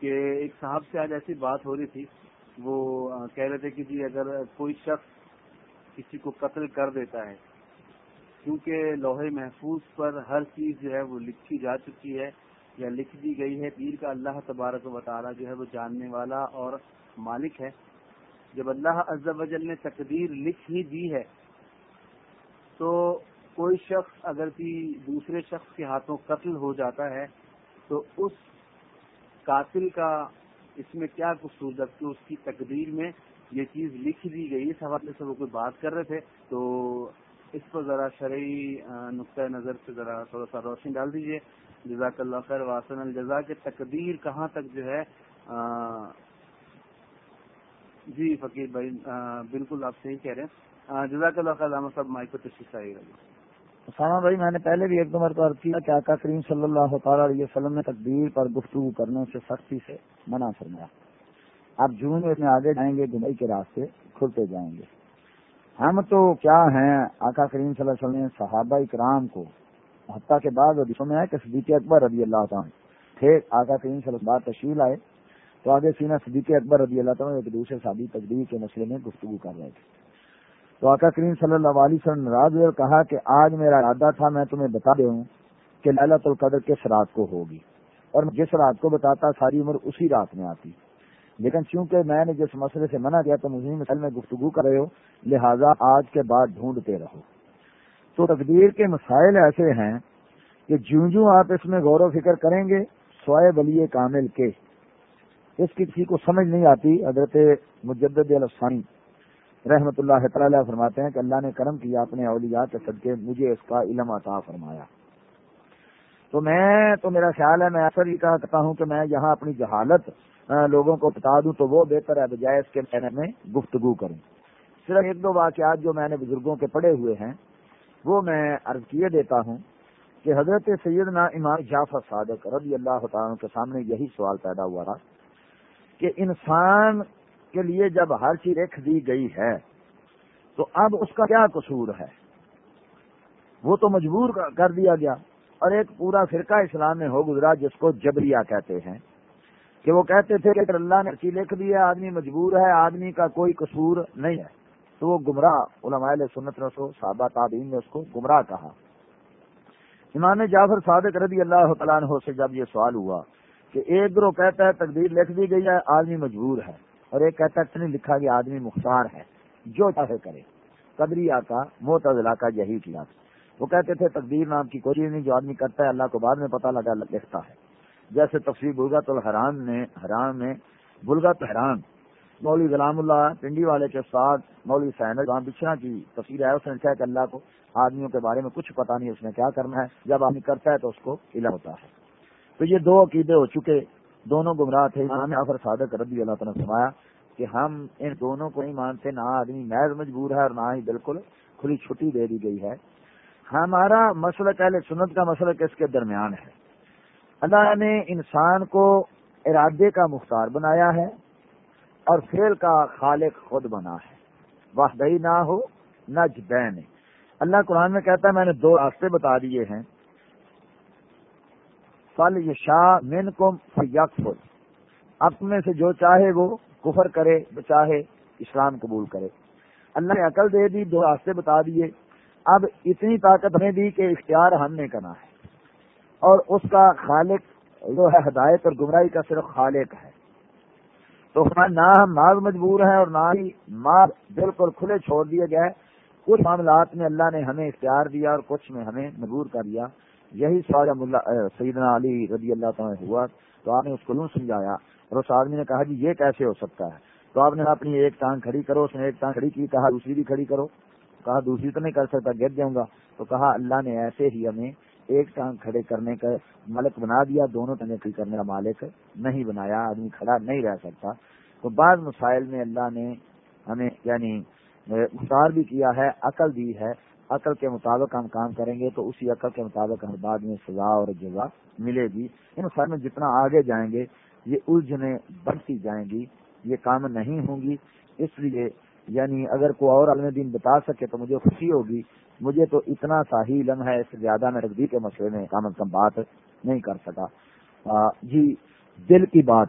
کہ ایک صاحب سے آج ایسی بات ہو رہی تھی، وہ کہہ رہے تھے کہ جی اگر کوئی شخص کسی کو قتل کر دیتا ہے، کیونکہ لوہے محفوظ پر ہر چیز جو ہے وہ لکھی جا چکی ہے یا لکھ دی گئی ہے، پیر کا اللہ تبارک و تعالیٰ جو ہے وہ جاننے والا اور مالک ہے۔ جب اللہ عز و جل نے تقدیر لکھ ہی دی ہے، تو کوئی شخص اگر کہ دوسرے شخص کے ہاتھوں قتل ہو جاتا ہے، تو اس قاتل کا اس میں کیا قصور جبکہ اس کی تقدیر میں یہ چیز لکھ دی گئی، اس حوالے سے وہ کوئی بات کر رہے تھے۔ تو اس پر ذرا شرعی نقطۂ نظر سے ذرا تھوڑا سا روشنی ڈال دیجیے جزاک اللہ خیر واسن الجزا کے تقدیر کہاں تک جو ہے جی فقیر بھائی بالکل آپ صحیح کہہ رہے ہیں۔ جزاک اللہ خیر صاحب، مائک کو تشریف آئیے گا اسامہ بھائی، میں نے پہلے بھی ایک دو مرتبہ کیا کہ آقا کریم صلی اللہ تعالیٰ علیہ وسلم نے تقدیر پر گفتگو کرنے سے سختی سے منع فرمایا۔ آپ جون میں آگے جائیں گے، دبئی کے راستے کھلتے جائیں گے۔ ہم تو کیا ہیں؟ آقا کریم صلی اللہ علیہ وسلم نے صحابہ اکرام کو حتیٰ کے بعد میں آئے کہ صدیق اکبر رضی اللہ تعالیٰ تھے۔ آقا کریم صلی اللہ علیہ تشکیل آئے تو آگے سینا صدیق اکبر رضی اللہ تعالیٰ ایک دوسرے شادی تقدیر کے مسئلے میں گفتگو کر رہے تھے۔ تو آقا کریم صلی اللہ علیہ وسلم ناراض ہوئے کہا کہ آج میرا ارادہ تھا، میں تمہیں بتا دوں کہ للت القدر کس رات کو ہوگی۔ اور جس رات کو بتاتا، ساری عمر اسی رات میں آتی۔ لیکن چونکہ میں نے جس مسئلے سے منع کیا تو مجھے مسئلے میں گفتگو کر رہے ہو، لہذا آج کے بعد ڈھونڈتے رہو۔ تو تقدیر کے مسائل ایسے ہیں کہ جوں جوں آپ اس میں غور و فکر کریں گے، سوائے بلی کامل کے۔ اس کی کسی کو سمجھ نہیں آتی، حضرت مجدد الفسانی رحمت اللہ تعالیٰ فرماتے ہیں کہ اللہ نے کرم کیا اپنے اولیاء کے صدقے، مجھے اس کا علم عطا فرمایا۔ تو میں، تو میرا خیال ہے، میں اثر یہ کہتا ہوں کہ میں یہاں اپنی جہالت لوگوں کو بتا دوں تو وہ بہتر ہے، بجائے اس کے بارے میں گفتگو کروں۔ صرف ایک دو واقعات جو میں نے بزرگوں کے پڑھے ہوئے ہیں، وہ میں عرض کیے دیتا ہوں کہ حضرت سیدنا امام جعفر صادق رضی اللہ تعالیٰ کے سامنے یہی سوال پیدا ہوا تھا کہ انسان کے لیے جب ہر چیز رکھ دی گئی ہے، تو اب اس کا کیا قصور ہے؟ وہ تو مجبور کر دیا گیا۔ اور ایک پورا فرقہ اسلام میں ہو گزرا، جس کو جبریا کہتے ہیں۔ کہ وہ کہتے تھے کہ اللہ نے چیز لکھ دی ہے، آدمی مجبور ہے، آدمی کا کوئی قصور نہیں ہے۔ تو وہ گمراہ علماء سنت رسو صحابہ تعبین نے اس کو گمراہ کہا۔ امام جعفر صادق رضی اللہ تعالیٰ عنہ سے جب یہ سوال ہوا کہ ایک گروہ کہتا ہے تقدیر لکھ دی گئی ہے، آدمی مجبور ہے۔ اور ایک کہتا ہے لکھا گیا آدمی مختار ہے، جو چاہے کرے۔ قدری کا موت کا یہی کیا وہ کہتے تھے، تقدیر نام کی کوئی نہیں، جو آدمی کرتا ہے، اللہ کو بعد میں پتہ لگا، لکھتا ہے۔ جیسے تفصیل بلگت الحرام نے، حرام میں بلگت حرام مولوی غلام اللہ پنڈی والے کے ساتھ مولوی سینر بچھنا کی تفصیل ہے اس نے کہا کہ اللہ کو آدمیوں کے بارے میں کچھ پتا نہیں، اس نے کیا کرنا ہے۔ جب آدمی کرتا ہے تو اس کو علم ہوتا ہے۔ تو یہ دو عقیدے ہو چکے دونوں گمراہ تھے۔ آفر صادق رضی اللہ تعالیٰ نے فرمایا کہ ہم ان دونوں کو نہیں مانتے نہ آدمی محض مجبور ہے اور نہ ہی بالکل کھلی چھٹی دے دی گئی ہے۔ ہمارا مسئلہ پہلے سنت کا مسئلہ کس کے درمیان ہے۔ اللہ نے انسان کو ارادے کا مختار بنایا ہے اور فیل کا خالق خود بنا ہے۔ واہدئی نہ ہو نہ جبین اللہ قرآن میں کہتا ہے، میں نے دو راستے بتا دیے ہیں۔ فل شاہ مین کو اپنے سے جو چاہے وہ کفر کرے، چاہے اسلام قبول کرے۔ اللہ نے عقل دے دی، دو راستے بتا دیے۔ اب اتنی طاقت ہمیں دی کہ اختیار ہم نے کرنا ہے۔ اور اس کا خالق جو ہے، ہدایت اور گمراہی کا صرف خالق ہے۔ تو نہ ہم ماض مجبور ہیں اور نہ ہی ماض بالکل کھلے چھوڑ دیے گئے۔ کچھ معاملات میں اللہ نے ہمیں اختیار دیا اور کچھ میں ہمیں مجبور کر دیا۔ یہی سوال سیدنا علی رضی اللہ تعالیٰ ہوا تو آپ نے اس کو یوں سمجھایا اور اس آدمی نے کہا جی یہ کیسے ہو سکتا ہے؟ تو آپ نے اپنی ایک ٹانگ کھڑی کرو، اس نے ایک ٹانگ کھڑی کی، کہا دوسری بھی کھڑی کرو۔ کہا دوسری تو نہیں کر سکتا، گر جاؤں گا۔ تو کہا اللہ نے ایسے ہی ہمیں ایک ٹانگ کھڑے کرنے کا ملک بنا دیا، دونوں ٹانگیں کھڑی کرنے کا مالک نہیں بنایا، آدمی کھڑا نہیں رہ سکتا۔ تو بعض مسائل میں اللہ نے ہمیں یعنی مختار بھی کیا ہے، عقل دی ہے عقل کے مطابق ہم کام کریں گے تو اسی عقل کے مطابق ہم بعد میں سزا اور جزا ملے گی۔ ان سر میں جتنا آگے جائیں گے، یہ الجھنے بڑھتی جائیں گی، یہ کام نہیں ہوں گی۔ اس لیے یعنی اگر کوئی اور عالم دین بتا سکے تو مجھے خوشی ہوگی۔ مجھے تو اتنا سا ہی علم ہے، اس سے زیادہ میں رقبی کے مسئلے میں کم از کم بات نہیں کر سکا۔ جی دل کی بات۔